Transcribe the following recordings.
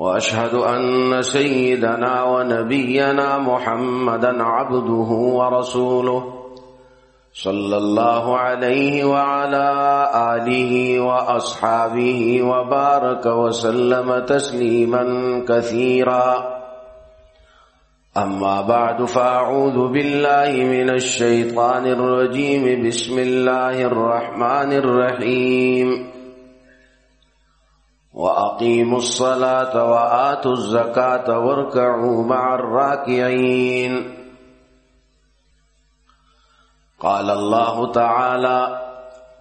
واشهد ان سيدنا ونبينا محمدا عبده ورسوله صلى الله عليه وعلى اله واصحابه وبارك وسلم تسليما كثيرا. اما بعد فاعوذ بالله من الشيطان الرجيم. بسم الله الرحمن الرحيم. وأقيموا الصلاة وآتوا الزكاة واركعوا مع الراكعين. قال الله تعالى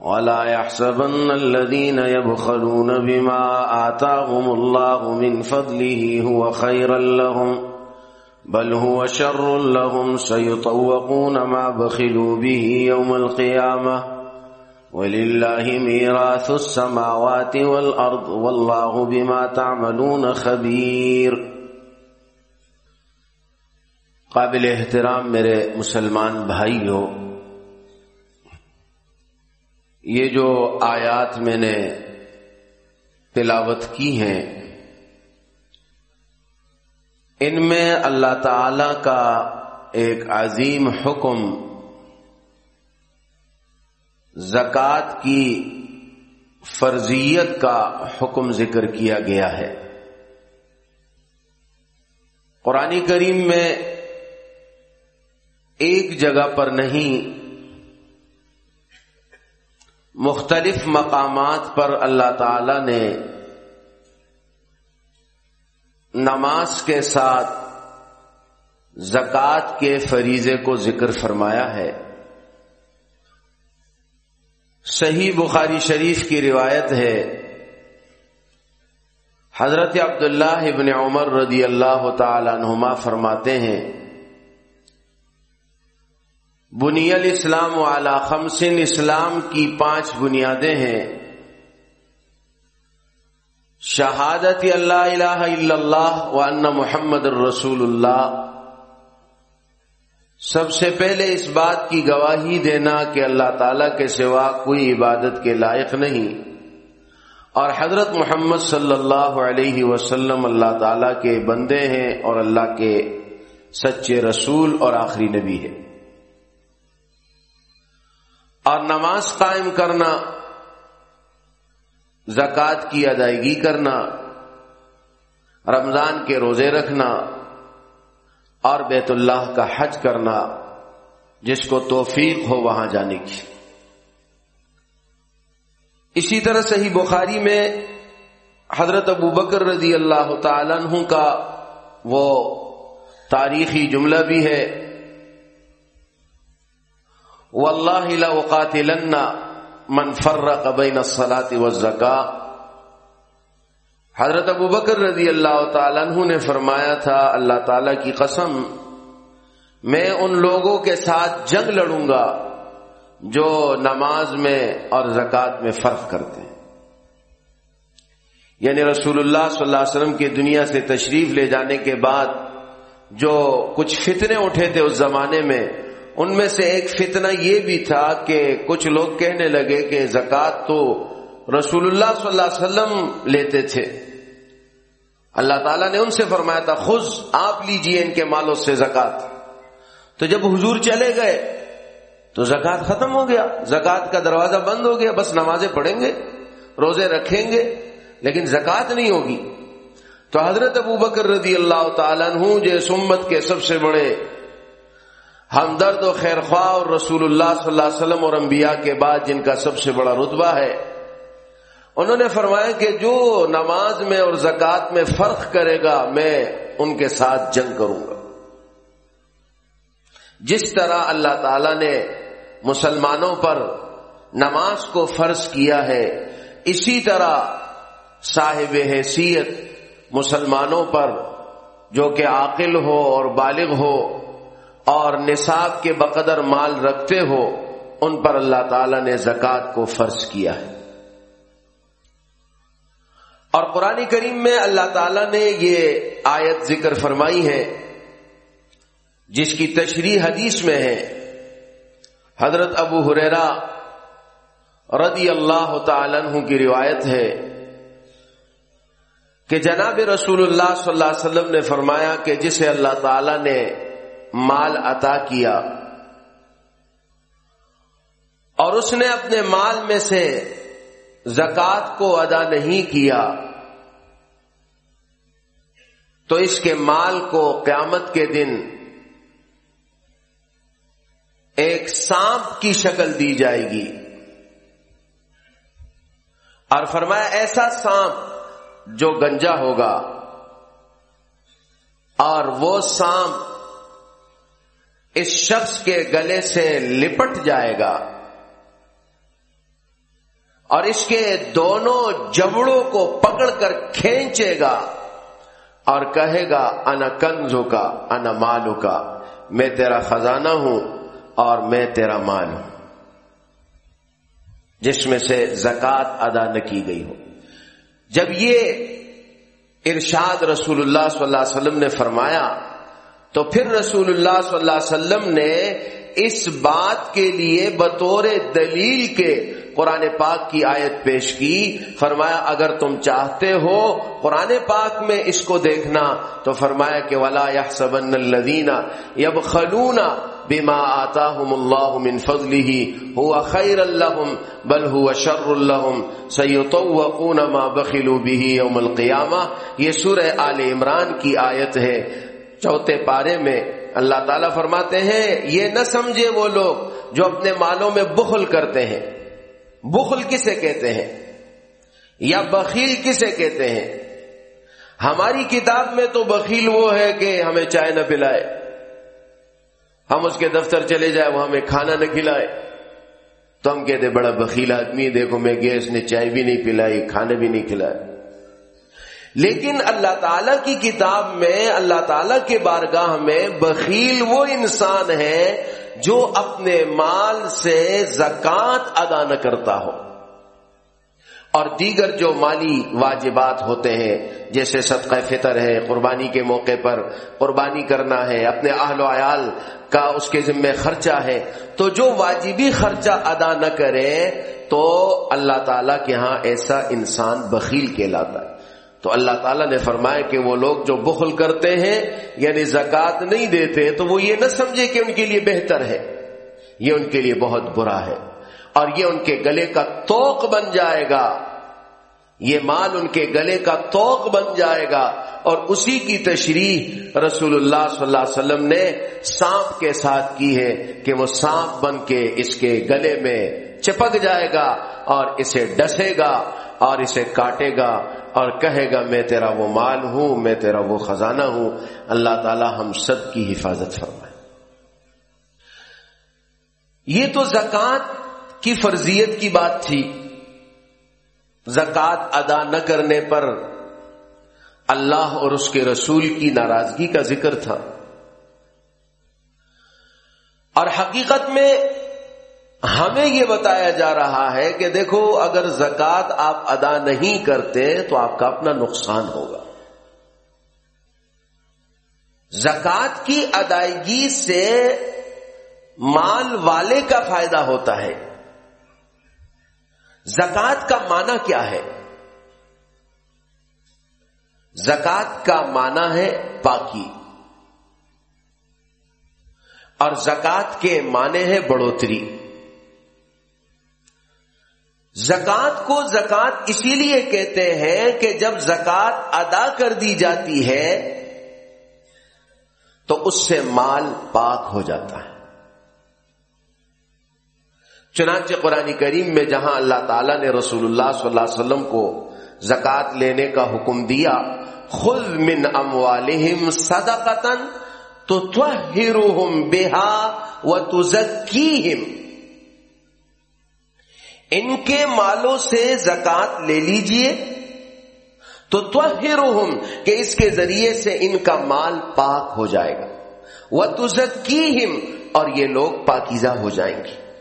ولا يحسبن الذين يبخلون بما آتاهم الله من فضله هو خيرا لهم، بل هو شر لهم، سيطوقون ما بخلوا به يوم القيامة. ولله ميراث السماوات والأرض والله بما تعملون خبير قابل احترام میرے مسلمان بھائیوں یہ جو آیات میں نے تلاوت کی ہیں، ان میں اللہ تعالی کا ایک عظیم حکم زکوٰۃ کی فرضیت کا حکم ذکر کیا گیا ہے۔ قرآن کریم میں ایک جگہ پر نہیں، مختلف مقامات پر اللہ تعالی نے نماز کے ساتھ زکوٰۃ کے فریضے کو ذکر فرمایا ہے۔ صحیح بخاری شریف کی روایت ہے۔ حضرت عبداللہ ابن عمر رضی اللہ تعالی عنہما فرماتے ہیں، بنی الاسلام والا خمسن اسلام کی پانچ بنیادیں ہیں۔ شہادت اللہ الہ الا اللہ و ان محمد الرسول اللہ سب سے پہلے اس بات کی گواہی دینا کہ اللہ تعالی کے سوا کوئی عبادت کے لائق نہیں۔ اور حضرت محمد صلی اللہ علیہ وسلم اللہ تعالی کے بندے ہیں اور اللہ کے سچے رسول اور آخری نبی ہے اور نماز قائم کرنا، زکوٰۃ کی ادائیگی کرنا، رمضان کے روزے رکھنا اور بیت اللہ کا حج کرنا جس کو توفیق ہو وہاں جانے کی۔ اسی طرح صحیح بخاری میں حضرت ابو بکر رضی اللہ تعالی عنہ کا وہ تاریخی جملہ بھی ہے۔ واللہ لاقاتلن من فرق بین الصلاة والزکاة۔ حضرت ابو بکر رضی اللہ تعالیٰ عنہ نے فرمایا تھا، اللہ تعالی کی قسم، میں ان لوگوں کے ساتھ جنگ لڑوں گا جو نماز میں اور زکوٰۃ میں فرق کرتے ہیں۔ یعنی رسول اللہ صلی اللہ علیہ وسلم کی دنیا سے تشریف لے جانے کے بعد جو کچھ فتنے اٹھے تھے اس زمانے میں، ان میں سے ایک فتنہ یہ بھی تھا کہ کچھ لوگ کہنے لگے کہ زکوٰۃ تو رسول اللہ صلی اللہ علیہ وسلم لیتے تھے۔ اللہ تعالیٰ نے ان سے فرمایا تھا خود آپ لیجیے ان کے مالوں سے زکات تو جب حضور چلے گئے، تو زکات ختم ہو گیا۔ زکات کا دروازہ بند ہو گیا، بس نمازیں پڑھیں گے، روزے رکھیں گے، لیکن زکات نہیں ہوگی۔ تو حضرت ابو بکر رضی اللہ تعالیٰ عنہ جو سمت کے سب سے بڑے ہمدرد و خیر خواہ اور رسول اللہ صلی اللہ علیہ وسلم اور انبیاء کے بعد جن کا سب سے بڑا رتبہ ہے انہوں نے فرمایا کہ جو نماز میں اور زکوٰۃ میں فرق کرے گا، میں ان کے ساتھ جنگ کروں گا۔ جس طرح اللہ تعالی نے مسلمانوں پر نماز کو فرض کیا ہے، اسی طرح صاحب حیثیت مسلمانوں پر جو کہ عاقل ہو اور بالغ ہو اور نصاب کے بقدر مال رکھتے ہو، ان پر اللہ تعالی نے زکوٰۃ کو فرض کیا ہے۔ اور قرآن کریم میں اللہ تعالی نے یہ آیت ذکر فرمائی ہے، جس کی تشریح حدیث میں ہے۔ حضرت ابو حریرا رضی اللہ تعالی عنہ کی روایت ہے کہ جناب رسول اللہ صلی اللہ علیہ وسلم نے فرمایا کہ جسے اللہ تعالی نے مال عطا کیا اور اس نے اپنے مال میں سے زکات کو ادا نہیں کیا تو اس کے مال کو قیامت کے دن ایک سانپ کی شکل دی جائے گی۔ اور فرمایا ایسا سانپ جو گنجا ہوگا اور وہ سام اس شخص کے گلے سے لپٹ جائے گا۔ اور اس کے دونوں جبڑوں کو پکڑ کر کھینچے گا اور کہے گا ان کنزو کا ان مالو کا میں تیرا خزانہ ہوں اور میں تیرا مال ہوں۔ جس میں سے زکات ادا نہ کی گئی ہو۔ جب یہ ارشاد رسول اللہ صلی اللہ علیہ وسلم نے فرمایا، تو پھر رسول اللہ صلی اللہ علیہ وسلم نے اس بات کے لیے بطور دلیل کے قرآن پاک کی آیت پیش کی، فرمایا، اگر تم چاہتے ہو قرآن پاک میں اس کو دیکھنا، تو فرمایا کہ ولا یا سبن الدینہ یب خلونا بما آتاهم الله من فضله هو خير لهم بل هو شر لهم سيطوقون ما بخلوا به يوم القيامه یہ سورہ آل عمران کی آیت ہے۔ چوتھے پارے میں اللہ تعالیٰ فرماتے ہیں، یہ نہ سمجھے وہ لوگ جو اپنے مالوں میں بخل کرتے ہیں۔ بخل کسے کہتے ہیں؟ یا بخیل کسے کہتے ہیں؟ ہماری کتاب میں تو بخیل وہ ہے کہ ہمیں چائے نہ پلائے۔ ہم اس کے دفتر چلے جائے، وہ ہمیں کھانا نہ کھلائے۔ تو ہم کہتے بڑا بخیل آدمی دیکھو میں گیس نے چائے بھی نہیں پلائی، کھانا بھی نہیں کھلایا۔ لیکن اللہ تعالی کی کتاب میں، اللہ تعالی کے بارگاہ میں بخیل وہ انسان ہے جو اپنے مال سے زکات ادا نہ کرتا ہو۔ اور دیگر جو مالی واجبات ہوتے ہیں، جیسے صدقہ فطر ہے، قربانی کے موقع پر قربانی کرنا ہے، اپنے اہل و عیال کا اس کے ذمے خرچہ ہے، تو جو واجبی خرچہ ادا نہ کرے، تو اللہ تعالیٰ کے ہاں ایسا انسان بخیل کہلاتا ہے۔ تو اللہ تعالیٰ نے فرمایا کہ وہ لوگ جو بخل کرتے ہیں یعنی زکات نہیں دیتے، تو وہ یہ نہ سمجھے کہ ان کے لیے بہتر ہے۔ یہ ان کے لیے بہت برا ہے۔ اور یہ ان کے گلے کا توق بن جائے گا۔ یہ مال ان کے گلے کا توق بن جائے گا۔ اور اسی کی تشریح رسول اللہ صلی اللہ علیہ وسلم نے سانپ کے ساتھ کی ہے کہ وہ سانپ بن کے اس کے گلے میں چپک جائے گا اور اسے ڈسے گا اور اسے کاٹے گا۔ اور کہے گا، میں تیرا وہ مال ہوں، میں تیرا وہ خزانہ ہوں، اللہ تعالی ہم سب کی حفاظت فرمائے۔ یہ تو زکوٰۃ کی فرضیت کی بات تھی۔ زکوٰۃ ادا نہ کرنے پر اللہ اور اس کے رسول کی ناراضگی کا ذکر تھا۔ اور حقیقت میں ہمیں یہ بتایا جا رہا ہے کہ دیکھو، اگر زکوٰۃ آپ ادا نہیں کرتے تو آپ کا اپنا نقصان ہوگا۔ زکوٰۃ کی ادائیگی سے مال والے کا فائدہ ہوتا ہے۔ زکات کا معنی کیا ہے؟ زکات کا معنی ہے پاکی۔ اور زکات کے معنی ہے بڑھوتری۔ زکات کو زکات اسی لیے کہتے ہیں کہ جب زکات ادا کر دی جاتی ہے، تو اس سے مال پاک ہو جاتا ہے۔ چنانچہ قرآن کریم میں جہاں اللہ تعالیٰ نے رسول اللہ صلی اللہ علیہ وسلم کو زکات لینے کا حکم دیا خود من اموالہم صدقتن تو بہا و تزکیہم ان کے مالوں سے زکات لے لیجیے۔ تو کہ اس کے ذریعے سے ان کا مال پاک ہو جائے گا۔ وہ تزت کی اور یہ لوگ پاکیزہ ہو جائیں گے۔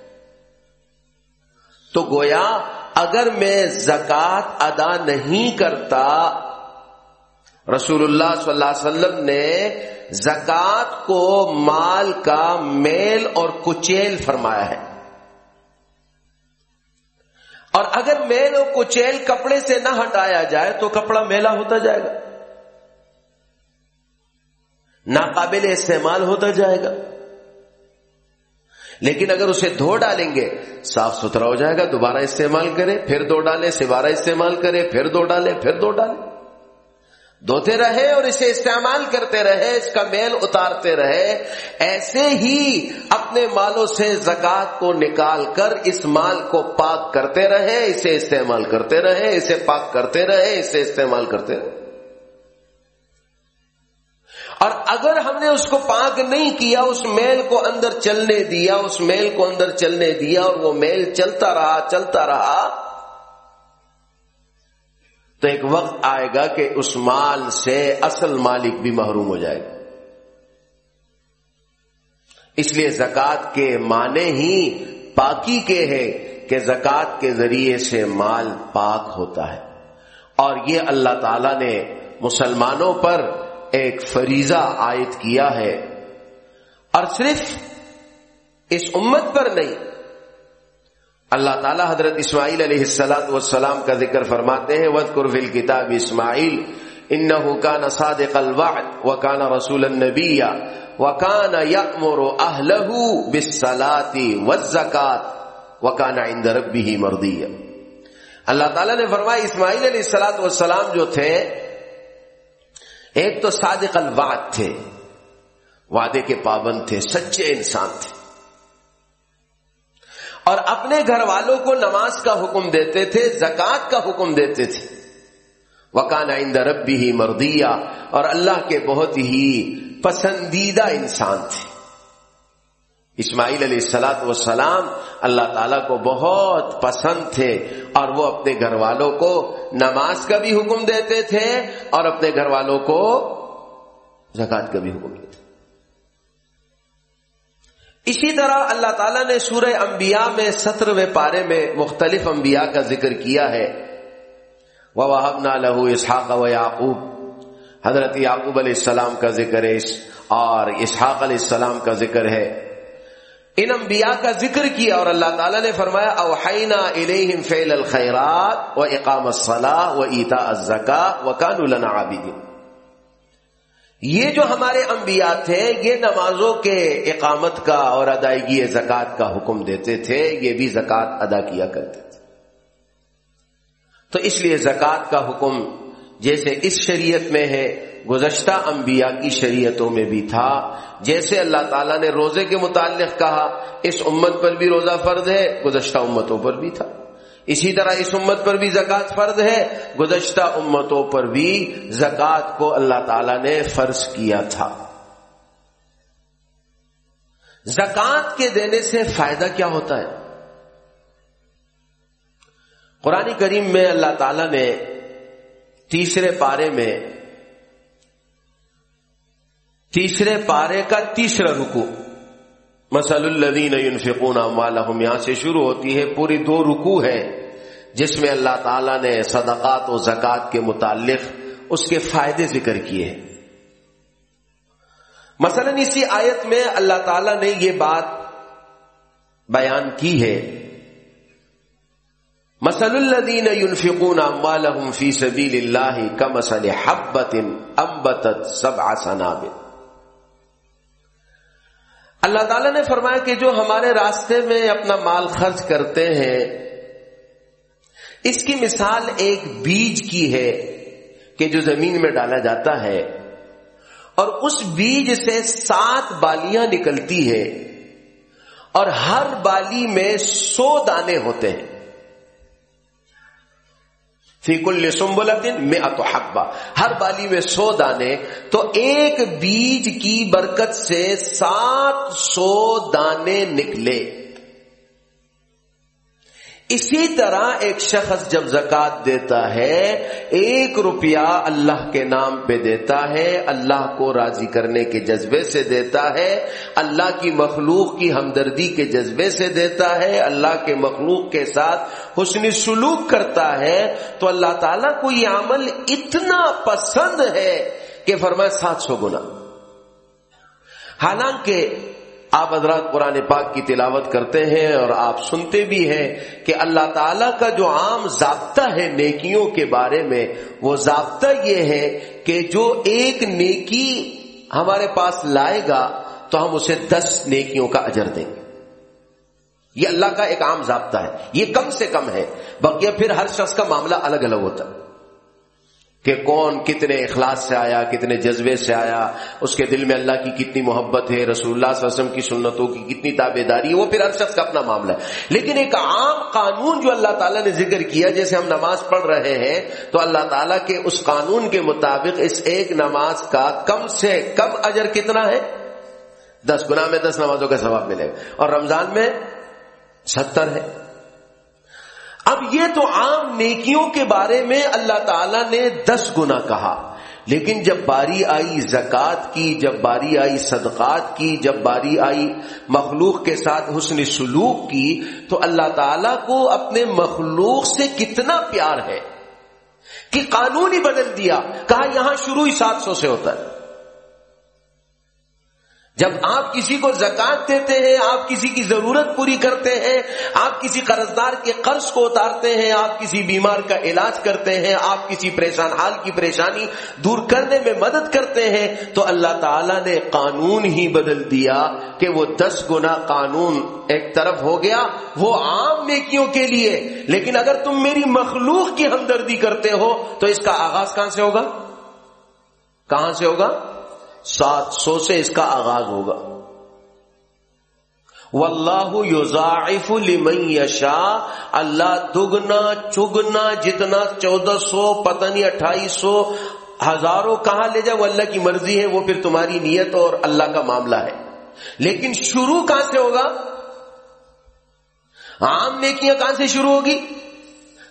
تو گویا، اگر میں زکات ادا نہیں کرتا رسول اللہ صلی اللہ علیہ وسلم نے زکات کو مال کا میل اور کچیل فرمایا ہے۔ اور اگر میل کو کچیل کپڑے سے نہ ہٹایا جائے تو کپڑا میلا ہوتا جائے گا۔ ناقابل استعمال ہوتا جائے گا۔ لیکن اگر اسے دھو ڈالیں گے، صاف ستھرا ہو جائے گا، دوبارہ استعمال کرے، پھر دو ڈالے سوارہ استعمال کرے، پھر دو ڈالے پھر دو ڈالے دھوتے رہے اور اسے استعمال کرتے رہے، اس کا میل اتارتے رہے، ایسے ہی اپنے مالوں سے زکات کو نکال کر اس مال کو پاک کرتے رہے، اسے استعمال کرتے رہے، اسے پاک کرتے رہے، اسے استعمال کرتے رہے۔ اور اگر ہم نے اس کو پاک نہیں کیا، اس میل کو اندر چلنے دیا، اس میل کو اندر چلنے دیا اور وہ میل چلتا رہا چلتا رہا تو ایک وقت آئے گا کہ اس مال سے اصل مالک بھی محروم ہو جائے گا۔ اس لیے زکات کے معنی ہی پاکی کے ہے کہ زکات کے ذریعے سے مال پاک ہوتا ہے۔ اور یہ اللہ تعالی نے مسلمانوں پر ایک فریضہ عائد کیا ہے۔ اور صرف اس امت پر نہیں اللہ تعالیٰ حضرت اسماعیل علیہ السلاط والسلام کا ذکر فرماتے ہیں ود قرفل کتاب اسماعیل ان کا نساد و کانا رسول النبی و کانا یمر اہل بسلاتی و زکات و کانا ربی مردی اللہ تعالیٰ نے فرمایا، اسماعیل علیہ السلاط والسلام جو تھے، ایک تو صادق الوعد تھے، وعدے کے پابند تھے، سچے انسان تھے۔ اور اپنے گھر والوں کو نماز کا حکم دیتے تھے زکات کا حکم دیتے تھے۔ وکان آئند ربی ہی مردیا اور اللہ کے بہت ہی پسندیدہ انسان تھے۔ اسماعیل علیہ السلاط وسلام اللہ تعالیٰ کو بہت پسند تھے، اور وہ اپنے گھر والوں کو نماز کا بھی حکم دیتے تھے، اور اپنے گھر والوں کو زکات کا بھی حکم دیتے تھے۔ اسی طرح اللہ تعالیٰ نے سورہ انبیاء میں سترویں پارے میں مختلف انبیاء کا ذکر کیا ہے۔ وہ نہ لہو اسحاق و یعقوب حضرت یعقوب علیہ السلام کا ذکر ہے اور اسحاق علیہ السلام کا ذکر ہے۔ ان انبیاء کا ذکر کیا اور اللہ تعالیٰ نے فرمایا اوحینا الیہم فعل الخیرات و اقام الصلاح و ایتا الزکا و کان لنا عابدین یہ جو ہمارے انبیاء تھے، یہ نمازوں کے اقامت کا اور ادائیگی زکات کا حکم دیتے تھے، یہ بھی زکات ادا کیا کرتے تھے۔ تو اس لیے زکات کا حکم جیسے اس شریعت میں ہے، گزشتہ انبیاء کی شریعتوں میں بھی تھا۔ جیسے اللہ تعالیٰ نے روزے کے متعلق کہا، اس امت پر بھی روزہ فرض ہے، گزشتہ امتوں پر بھی تھا۔ اسی طرح اس امت پر بھی زکوٰۃ فرض ہے۔ گزشتہ امتوں پر بھی زکوٰۃ کو اللہ تعالی نے فرض کیا تھا۔ زکوٰۃ کے دینے سے فائدہ کیا ہوتا ہے؟ قرآن کریم میں اللہ تعالی نے تیسرے پارے میں تیسرے پارے کا تیسرا رکو مسل الدین ينفقون اموالهم یہاں سے شروع ہوتی ہے، پوری دو رکو ہے جس میں اللہ تعالیٰ نے صدقات و زکوٰۃ کے متعلق اس کے فائدے ذکر کیے ہیں۔ مثلا اسی آیت میں اللہ تعالی نے یہ بات بیان کی ہے۔ مسل الدین ينفقون اموالهم في سبيل الله كمثل حبة انبتت سبع سنابل۔ اللہ تعالیٰ نے فرمایا کہ جو ہمارے راستے میں اپنا مال خرچ کرتے ہیں، اس کی مثال ایک بیج کی ہے کہ جو زمین میں ڈالا جاتا ہے، اور اس بیج سے سات بالیاں نکلتی ہے اور ہر بالی میں سو دانے ہوتے ہیں۔ فیکل سمبلتن میں اتو ہر بالی میں سو دانے، تو ایک بیج کی برکت سے سات سو دانے نکلے۔ اسی طرح ایک شخص جب زکات دیتا ہے، ایک روپیہ اللہ کے نام پہ دیتا ہے، اللہ کو راضی کرنے کے جذبے سے دیتا ہے، اللہ کی مخلوق کی ہمدردی کے جذبے سے دیتا ہے، اللہ کے مخلوق کے ساتھ حسن سلوک کرتا ہے، تو اللہ تعالیٰ کو یہ عمل اتنا پسند ہے کہ فرمائے سات سو گنا۔ حالانکہ آپ حضرات قرآن پاک کی تلاوت کرتے ہیں اور آپ سنتے بھی ہیں کہ اللہ تعالی کا جو عام ضابطہ ہے نیکیوں کے بارے میں، وہ ضابطہ یہ ہے کہ جو ایک نیکی ہمارے پاس لائے گا تو ہم اسے دس نیکیوں کا اجر دیں گے۔ یہ اللہ کا ایک عام ضابطہ ہے۔ یہ کم سے کم ہے بقیہ پھر ہر شخص کا معاملہ الگ الگ ہوتا ہے۔ کہ کون کتنے اخلاص سے آیا، کتنے جذبے سے آیا، اس کے دل میں اللہ کی کتنی محبت ہے، رسول اللہ صلی اللہ علیہ وسلم کی سنتوں کی کتنی تابے داری، وہ پھر ہر شخص کا اپنا معاملہ ہے۔ لیکن ایک عام قانون جو اللہ تعالیٰ نے ذکر کیا، جیسے ہم نماز پڑھ رہے ہیں، تو اللہ تعالیٰ کے اس قانون کے مطابق اس ایک نماز کا کم سے کم اجر کتنا ہے؟ دس گنا میں دس نمازوں کا ثواب ملے گا۔ اور رمضان میں ستر ہے۔ اب یہ تو عام نیکیوں کے بارے میں اللہ تعالی نے دس گنا کہا۔ لیکن جب باری آئی زکات کی، جب باری آئی صدقات کی، جب باری آئی مخلوق کے ساتھ حسن سلوک کی، تو اللہ تعالی کو اپنے مخلوق سے کتنا پیار ہے کہ قانون ہی بدل دیا، کہا یہاں شروع ہی سات سو سے ہوتا ہے۔ جب آپ کسی کو زکات دیتے ہیں، آپ کسی کی ضرورت پوری کرتے ہیں، آپ کسی قرض دار کے قرض کو اتارتے ہیں، آپ کسی بیمار کا علاج کرتے ہیں، آپ کسی پریشان حال کی پریشانی دور کرنے میں مدد کرتے ہیں، تو اللہ تعالی نے قانون ہی بدل دیا کہ وہ دس گنا قانون ایک طرف ہو گیا، وہ عام نیکیوں کے لیے۔ لیکن اگر تم میری مخلوق کی ہمدردی کرتے ہو، تو اس کا آغاز کہاں سے ہوگا؟ کہاں سے ہوگا؟ سات سو سے اس کا آغاز ہوگا۔ واللہ یضاعف لمن یشا اللہ دگنا، چگنا جتنا چودہ سو، پتہ اٹھائیس سو، ہزاروں کہاں لے جائے وہ اللہ کی مرضی ہے، وہ پھر تمہاری نیت اور اللہ کا معاملہ ہے۔ لیکن شروع کہاں سے ہوگا؟ عام نیکیاں کہاں سے شروع ہوگی؟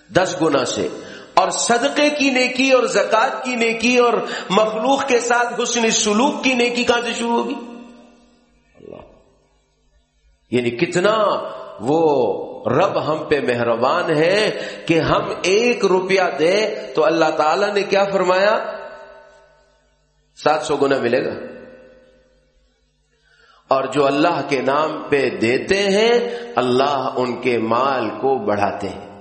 دس گنا سے۔ اور صدقے کی نیکی اور زکات کی نیکی اور مخلوق کے ساتھ حسن سلوک کی نیکی کہاں سے شروع ہوگی؟ اللہ۔ یعنی کتنا وہ رب ہم پہ مہربان ہے کہ ہم ایک روپیہ دے تو اللہ تعالی نے کیا فرمایا؟ سات سو گنا ملے گا۔ اور جو اللہ کے نام پہ دیتے ہیں، اللہ ان کے مال کو بڑھاتے ہیں۔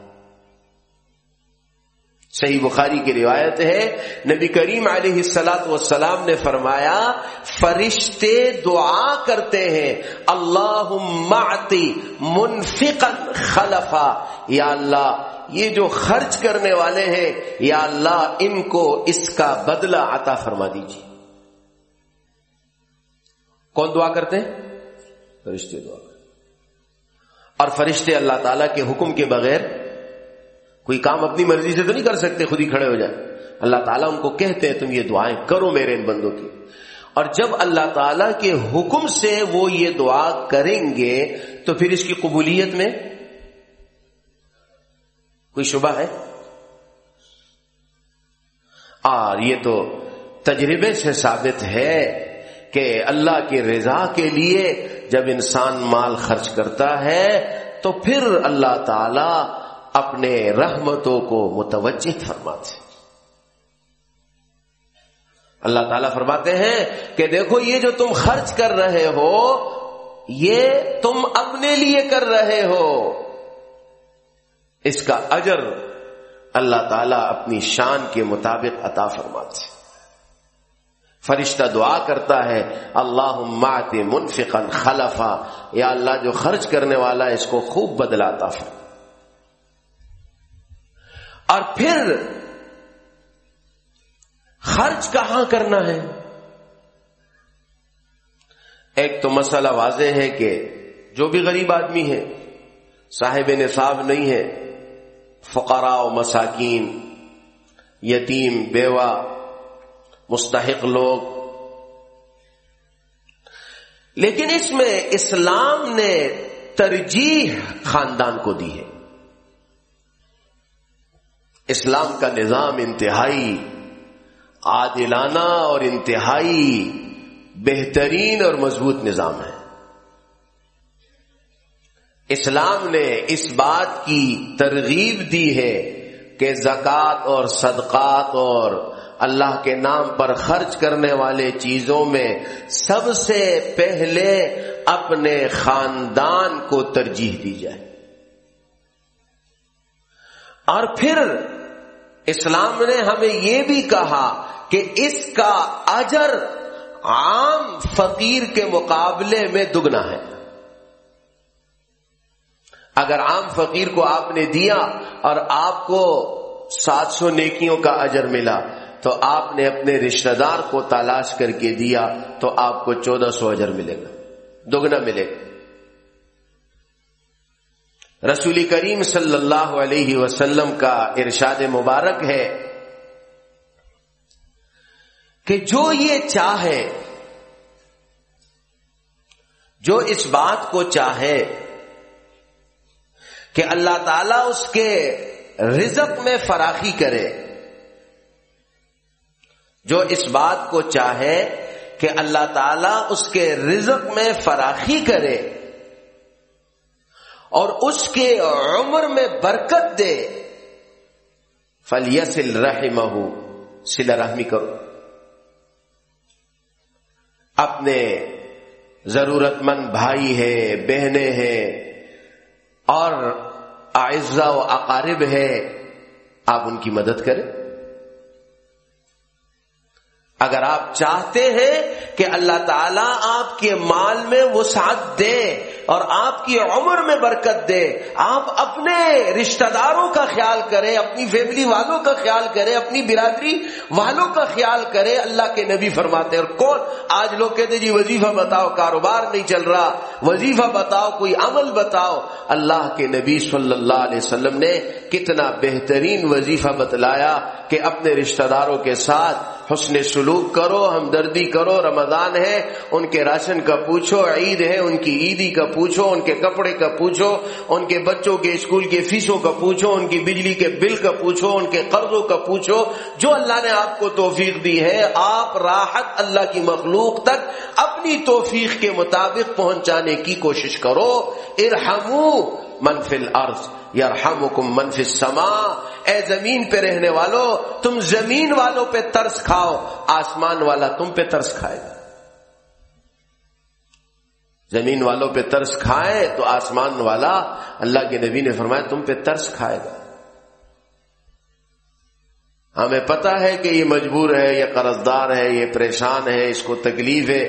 صحیح بخاری کی روایت ہے۔ نبی کریم علیہ السلاط والسلام نے فرمایا، فرشتے دعا کرتے ہیں اللہ منفقا خلفا یا اللہ، یہ جو خرچ کرنے والے ہیں، یا اللہ، ان کو اس کا بدلہ عطا فرما دیجیے کون دعا کرتے ہیں؟ فرشتے دعا کرتے اور فرشتے اللہ تعالی کے حکم کے بغیر کوئی کام اپنی مرضی سے تو نہیں کر سکتے، خود ہی کھڑے ہو جائیں۔ اللہ تعالیٰ ان کو کہتے ہیں، تم یہ دعائیں کرو میرے ان بندوں کی۔ اور جب اللہ تعالی کے حکم سے وہ یہ دعا کریں گے، تو پھر اس کی قبولیت میں کوئی شبہ ہے؟ اور یہ تو تجربے سے ثابت ہے کہ اللہ کی رضا کے لیے جب انسان مال خرچ کرتا ہے، تو پھر اللہ تعالی اپنے رحمتوں کو متوجہ فرماتے اللہ تعالیٰ فرماتے ہیں کہ دیکھو یہ جو تم خرچ کر رہے ہو، یہ تم اپنے لیے کر رہے ہو۔ اس کا اجر اللہ تعالیٰ اپنی شان کے مطابق عطا فرماتے فرشتہ دعا کرتا ہے اللہ مات منفقن خلفا، یا اللہ جو خرچ کرنے والا ہے، اس کو خوب بدلاتا فرما اور پھر خرچ کہاں کرنا ہے؟ ایک تو مسئلہ واضح ہے کہ جو بھی غریب آدمی ہے، صاحب نصاب نہیں ہے فقرا و مساکین، یتیم، بیوہ، مستحق لوگ۔ لیکن اس میں اسلام نے ترجیح خاندان کو دی ہے۔ اسلام کا نظام انتہائی عادلانہ اور انتہائی بہترین اور مضبوط نظام ہے۔ اسلام نے اس بات کی ترغیب دی ہے کہ زکوٰۃ اور صدقات اور اللہ کے نام پر خرچ کرنے والے چیزوں میں سب سے پہلے اپنے خاندان کو ترجیح دی جائے۔ اور پھر اسلام نے ہمیں یہ بھی کہا کہ اس کا اجر عام فقیر کے مقابلے میں دگنا ہے۔ اگر عام فقیر کو آپ نے دیا اور آپ کو سات سو نیکیوں کا اجر ملا تو آپ نے اپنے رشتہ دار کو تلاش کر کے دیا تو آپ کو چودہ سو اجر ملے گا۔ دگنا ملے گا۔ رسول کریم صلی اللہ علیہ وسلم کا ارشاد مبارک ہے کہ جو یہ چاہے، جو اس بات کو چاہے کہ اللہ تعالیٰ اس کے رزق میں فراخی کرے، جو اس بات کو چاہے کہ اللہ تعالیٰ اس کے رزق میں فراخی کرے اور اس کے عمر میں برکت دے۔ فلیسل رحم سلا رحمی کرو۔ اپنے ضرورت مند بھائی ہے بہنیں ہیں اور آئزہ و اقارب ہے آپ ان کی مدد کریں۔ اگر آپ چاہتے ہیں کہ اللہ تعالیٰ آپ کے مال میں وہ ساتھ دے اور آپ کی عمر میں برکت دے۔ آپ اپنے رشتہ داروں کا خیال کریں، اپنی فیملی والوں کا خیال کریں، اپنی برادری والوں کا خیال کریں۔ اللہ کے نبی فرماتے اور کون؟ آج لوگ کہتے جی وظیفہ بتاؤ، کاروبار نہیں چل رہا۔ وظیفہ بتاؤ، کوئی عمل بتاؤ۔ اللہ کے نبی صلی اللہ علیہ وسلم نے کتنا بہترین وظیفہ بتلایا کہ اپنے رشتہ داروں کے ساتھ حسن سلوک کرو، ہمدردی کرو، رمضان ہے، ان کے راشن کا پوچھو، عید ہے، ان کی عیدی کا پوچھو، ان کے کپڑے کا پوچھو، ان کے بچوں کے اسکول کے فیسوں کا پوچھو، ان کی بجلی کے بل کا پوچھو، ان کے قرضوں کا پوچھو، جو اللہ نے آپ کو توفیق دی ہے، آپ راحت اللہ کی مخلوق تک اپنی توفیق کے مطابق پہنچانے کی کوشش کرو۔ ارحمو منفل عرض یا منفی منفل سما اے زمین پہ رہنے والوں تم زمین والوں پہ ترس کھاؤ، آسمان والا تم پہ ترس کھائے گا۔ زمین والوں پہ ترس کھائے تو آسمان والا اللہ کے نبی نے فرمایا تم پہ ترس کھائے گا۔ ہمیں پتا ہے کہ یہ مجبور ہے، یہ قرض دار ہے، یہ پریشان ہے، اس کو تکلیف ہے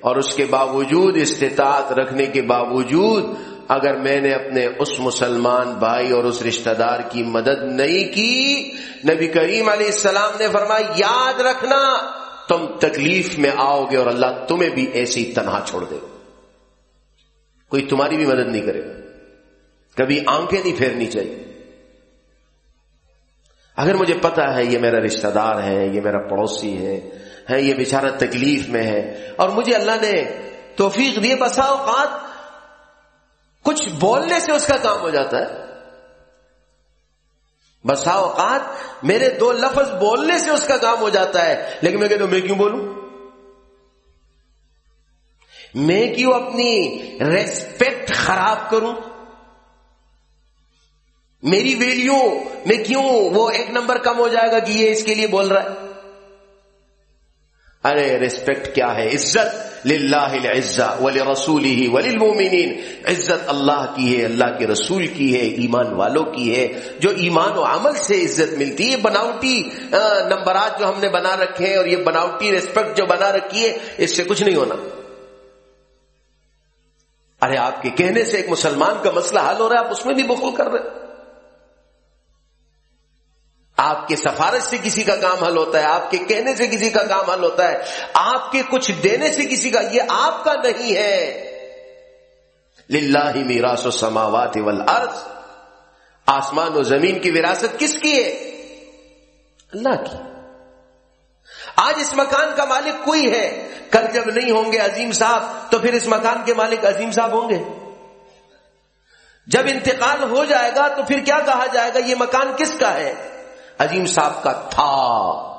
اور اس کے باوجود استطاعت رکھنے کے باوجود اگر میں نے اپنے اس مسلمان بھائی اور اس رشتہ دار کی مدد نہیں کی، نبی کریم علیہ السلام نے فرمایا، یاد رکھنا، تم تکلیف میں آؤ گے اور اللہ تمہیں بھی ایسی تنہا چھوڑ دے۔ کوئی تمہاری بھی مدد نہیں کرے۔ کبھی آنکھیں نہیں پھیرنی چاہیے۔ اگر مجھے پتا ہے یہ میرا رشتہ دار ہے، یہ میرا پڑوسی ہے، یہ بیچارہ تکلیف میں ہے، اور مجھے اللہ نے توفیق دیے، بسا اوقات کچھ بولنے سے اس کا کام ہو جاتا ہے۔ بسا اوقات میرے دو لفظ بولنے سے اس کا کام ہو جاتا ہے، لیکن میں کہتا ہوں، میں کیوں بولوں؟ میں کیوں اپنی ریسپیکٹ خراب کروں؟ میری ویلیو میں کیوں وہ ایک نمبر کم ہو جائے گا کہ یہ اس کے لیے بول رہا ہے؟ ارے ریسپیکٹ کیا ہے؟ عزت للہ ولی رسول ہی ولی عزت اللہ کی ہے، اللہ کے رسول کی ہے، ایمان والوں کی ہے۔ جو ایمان و عمل سے عزت ملتی ہے بناوٹی نمبرات جو ہم نے بنا رکھے ہیں اور یہ بناوٹی ریسپیکٹ جو بنا رکھی ہے، اس سے کچھ نہیں ہونا۔ ارے آپ کے کہنے سے ایک مسلمان کا مسئلہ حل ہو رہا ہے، آپ اس میں بھی بخل کر رہے آپ کے سفارش سے کسی کا کام حل ہوتا ہے، آپ کے کہنے سے کسی کا کام حل ہوتا ہے، آپ کے کچھ دینے سے کسی کا، یہ آپ کا نہیں ہے۔ للہ میراث و سماوات والارض۔ آسمان و زمین کی وراثت کس کی ہے؟ اللہ کی۔ آج اس مکان کا مالک کوئی ہے؟ کل جب نہیں ہوں گے عظیم صاحب، تو پھر اس مکان کے مالک عظیم صاحب ہوں گے۔ جب انتقال ہو جائے گا تو پھر کیا کہا جائے گا؟ یہ مکان کس کا ہے؟ عظیم صاحب کا تھا۔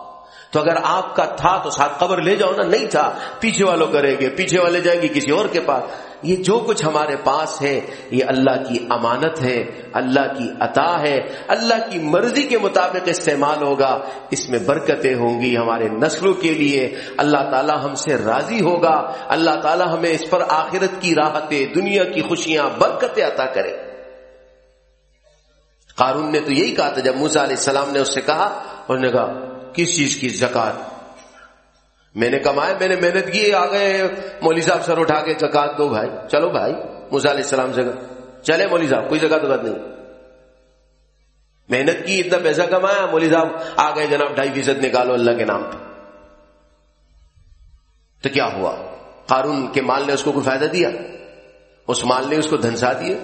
تو اگر آپ کا تھا تو ساتھ قبر لے جاؤ نا، نہیں تھا۔ پیچھے والوں کریں گے، پیچھے والے جائیں گے کسی اور کے پاس۔ یہ جو کچھ ہمارے پاس ہے، یہ اللہ کی امانت ہے، اللہ کی عطا ہے۔ اللہ کی مرضی کے مطابق استعمال ہوگا۔ اس میں برکتیں ہوں گی ہمارے نسلوں کے لیے۔ اللہ تعالی ہم سے راضی ہوگا۔ اللہ تعالی ہمیں اس پر آخرت کی راحتیں، دنیا کی خوشیاں، برکتیں عطا کرے۔ قارون نے تو یہی کہا تھا، جب موسا علیہ السلام نے اس سے کہا، انہوں نے کہا، کس چیز کی زکات میں نے کمایا میں نے محنت کی، آ گئے، مولوی صاحب سر اٹھا کے زکات دو، بھائی، چلو بھائی موسا علیہ السلام سے چلے مولوی صاحب، کوئی زکات وغیرہ نہیں۔ محنت کی، اتنا پیسہ کمایا، مولوی صاحب، آ گئے جناب، ڈھائی فیصد نکالو اللہ کے نام پہ۔ تو کیا ہوا؟ قارون کے مال نے اس کو کوئی فائدہ دیا؟ اس مال نے اس کو دھنسا دیے؟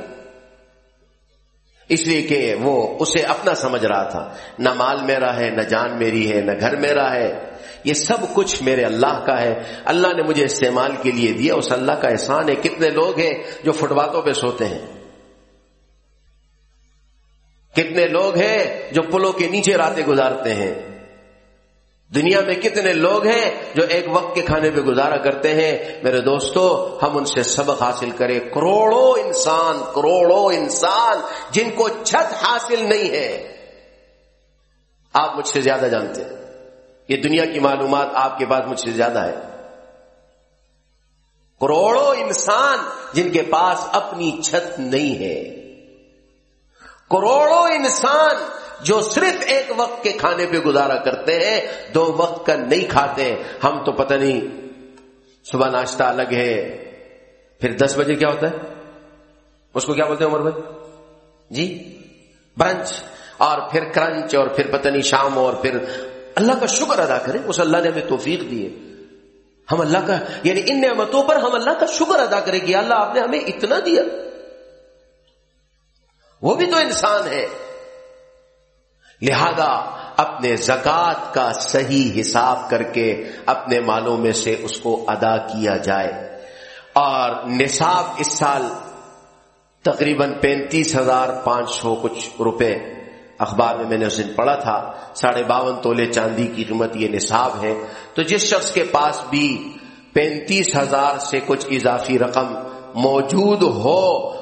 اس لیے کہ وہ اسے اپنا سمجھ رہا تھا۔ نہ مال میرا ہے، نہ جان میری ہے، نہ گھر میرا ہے۔ یہ سب کچھ میرے اللہ کا ہے۔ اللہ نے مجھے استعمال کے لیے دیا۔ اس اللہ کا احسان ہے۔ کتنے لوگ ہیں جو فٹ باتوں پہ سوتے ہیں۔ کتنے لوگ ہیں جو پلوں کے نیچے راتیں گزارتے ہیں۔ دنیا میں کتنے لوگ ہیں جو ایک وقت کے کھانے پہ گزارا کرتے ہیں؟ میرے دوستو، ہم ان سے سبق حاصل کریں۔ کروڑوں انسان کروڑوں انسان جن کو چھت حاصل نہیں ہے۔ آپ مجھ سے زیادہ جانتے ہیں۔ یہ دنیا کی معلومات آپ کے پاس مجھ سے زیادہ ہے۔ کروڑوں انسان جن کے پاس اپنی چھت نہیں ہے۔ کروڑوں انسان جو صرف ایک وقت کے کھانے پہ گزارا کرتے ہیں، دو وقت کا نہیں کھاتے ہم تو پتہ نہیں، صبح ناشتہ الگ ہے، پھر دس بجے کیا ہوتا ہے؟ اس کو کیا بولتے ہیں عمر بھائی؟ جی برنچ اور پھر کرنچ اور پھر پتہ نہیں شام، اور پھر اللہ کا شکر ادا کریں، اس اللہ نے ہمیں توفیق دیے ہم اللہ کا یعنی ان نعمتوں پر ہم اللہ کا شکر ادا کریں گے۔ اللہ آپ نے ہمیں اتنا دیا۔ وہ بھی تو انسان ہے۔ لہذا اپنے زکات کا صحیح حساب کر کے اپنے مالوں میں سے اس کو ادا کیا جائے۔ اور نصاب اس سال تقریباً پینتیس ہزار پانچ سو کچھ روپے۔ اخبار میں میں نے اس دن پڑھا تھا، ساڑھے باون تولے چاندی کی قیمت یہ نصاب ہے۔ تو جس شخص کے پاس بھی پینتیس ہزار سے کچھ اضافی رقم موجود ہو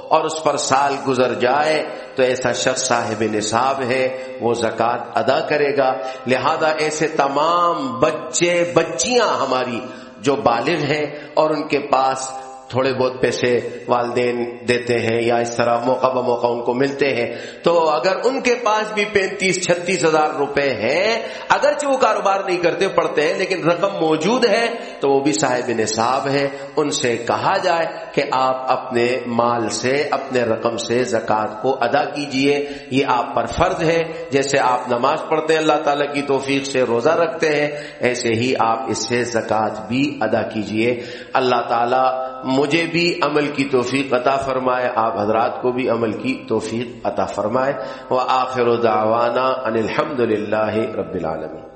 اور اس پر سال گزر جائے تو ایسا شخص صاحب نصاب ہے، وہ زکوٰۃ ادا کرے گا۔ لہذا ایسے تمام بچے، بچیاں ہماری جو بالغ ہیں اور ان کے پاس تھوڑے بہت پیسے والدین دیتے ہیں یا اس طرح موقع ب موقع ان کو ملتے ہیں، تو اگر ان کے پاس بھی پینتیس، چھتیس ہزار روپے ہیں، اگرچہ وہ کاروبار نہیں کرتے پڑتے ہیں، لیکن رقم موجود ہے، تو وہ بھی صاحب نصاب ہے ان سے کہا جائے کہ آپ اپنے مال سے، اپنے رقم سے زکوٰۃ کو ادا کیجیے، یہ آپ پر فرض ہے۔ جیسے آپ نماز پڑھتے ہیں، اللہ تعالیٰ کی توفیق سے روزہ رکھتے ہیں، ایسے ہی آپ اس سے زکوٰۃ بھی ادا کیجیے۔ اللہ تعالیٰ مجھے بھی عمل کی توفیق عطا فرمائے، آپ حضرات کو بھی عمل کی توفیق عطا فرمائے۔ وہ آخر دعوانا ان الحمد للہ رب العالمین۔